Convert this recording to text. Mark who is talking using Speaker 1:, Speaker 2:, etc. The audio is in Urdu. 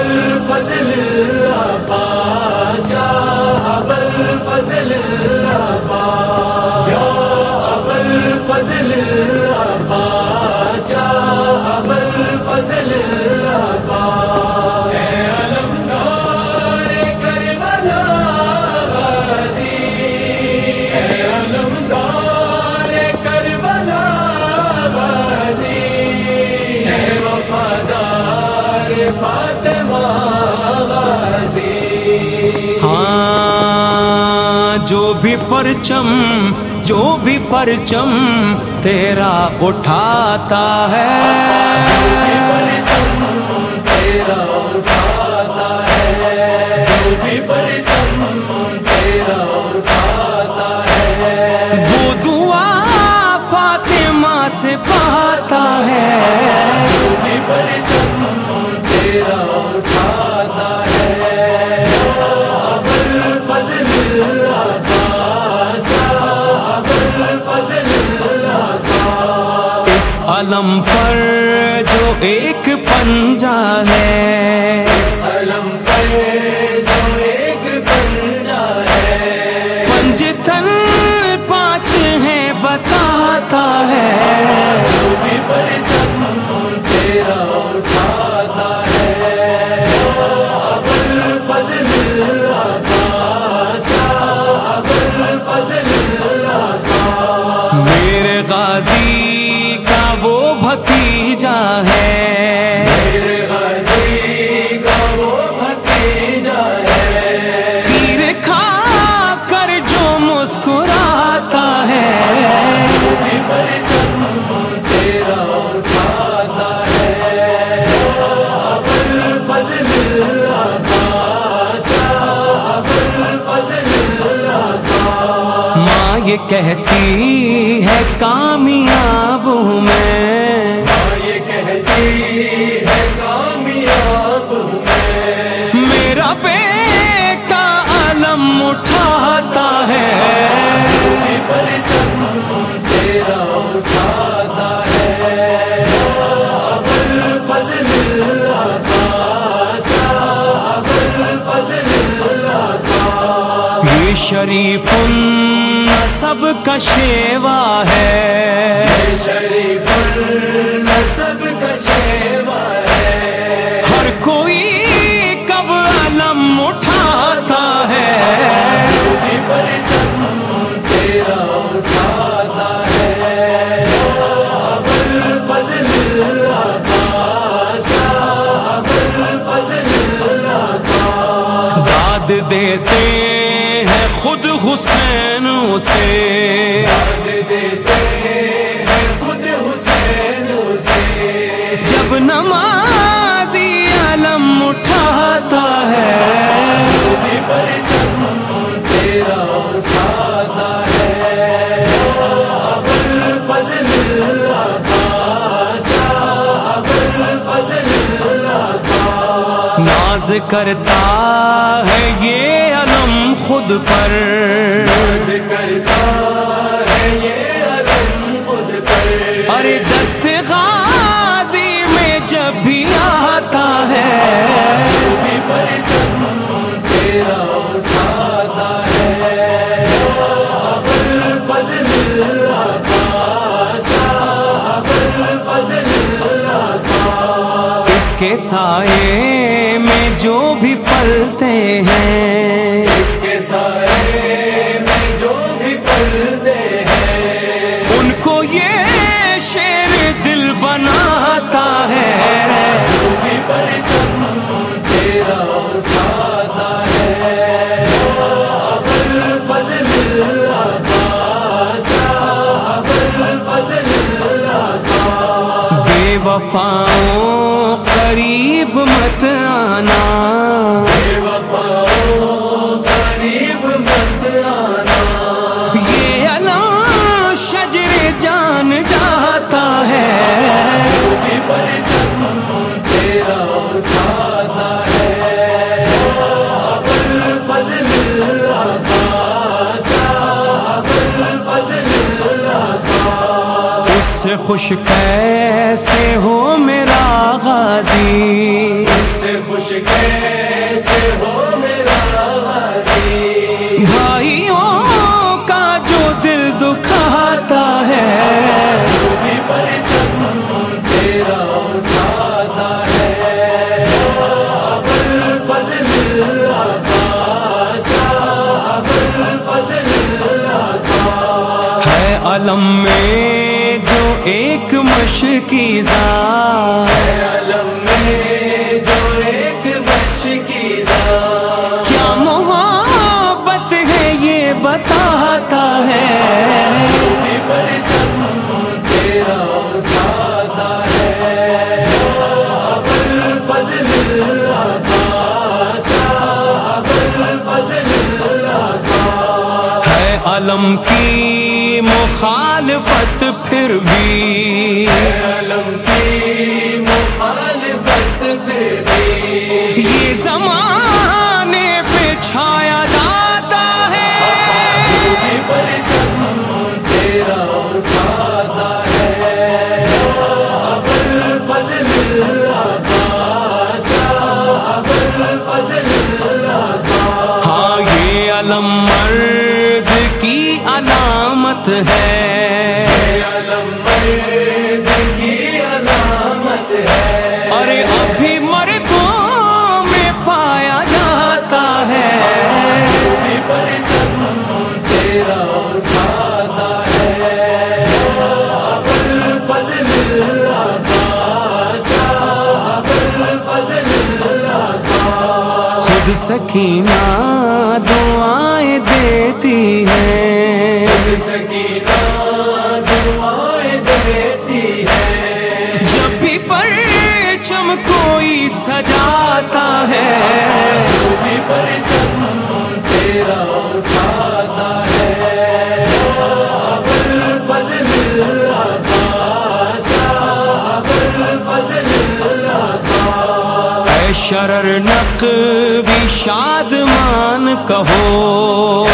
Speaker 1: الفضل العباس يا ابا الفضل العباس يا ابا الفضل العباس
Speaker 2: بھی پرچم جو بھی پرچم تیرا اٹھاتا ہے۔ ایک پنجہ ہے۔ یہ کہتی ہے کامیاب ہوں میں۔
Speaker 1: یہ کہتی ہے کامیاب ہوں میں
Speaker 2: میرا بیٹا علم اٹھاتا ہے۔ یہ شریف سب کا شیوا ہے۔
Speaker 1: شریف النسب کا شیوا ہے
Speaker 2: ہر کوئی کب علم اٹھاتا ہے۔ دیتے خود حسین اسے۔
Speaker 1: خود حسین اسے
Speaker 2: جب نمازی علم اٹھاتا ہے۔
Speaker 1: جو
Speaker 2: کے سائے میں جو بھی پلتے ہیں۔
Speaker 1: اس کے سائے میں جو بھی پلتے ہیں۔
Speaker 2: ان کو یہ شیر دل بناتا ہے۔ بے وفاؤں قریب مت آنا۔
Speaker 1: قریب مت آنا
Speaker 2: یہ علم شجر جان جاتا ہے۔
Speaker 1: جو بھی
Speaker 2: کیسے ہو میرا غازی؟
Speaker 1: سے خوش کیسے ہو
Speaker 2: ایک مشکی ذات
Speaker 1: علم میں جو ایک بخش کی ذات۔
Speaker 2: کیا محبت ہے یہ بتاتا ہے؟
Speaker 1: ہے
Speaker 2: علم کی مخالفت پھر بھی
Speaker 1: علم کی مخالفت بھی
Speaker 2: یہ زمانے پہ چھایا جاتا ہے۔ ہاں یہ علم مرد کی علامت ہے۔ خود سکینہ دعائیں دیتی ہے
Speaker 1: سکینہ دعائیں دیتی ہے
Speaker 2: جب بھی پرچم کوئی سجاتا ہے
Speaker 1: بھی پرچم تیرا اٹھاتا ہے فضل فضل
Speaker 2: اے شرر نق بھی شادمان کہو۔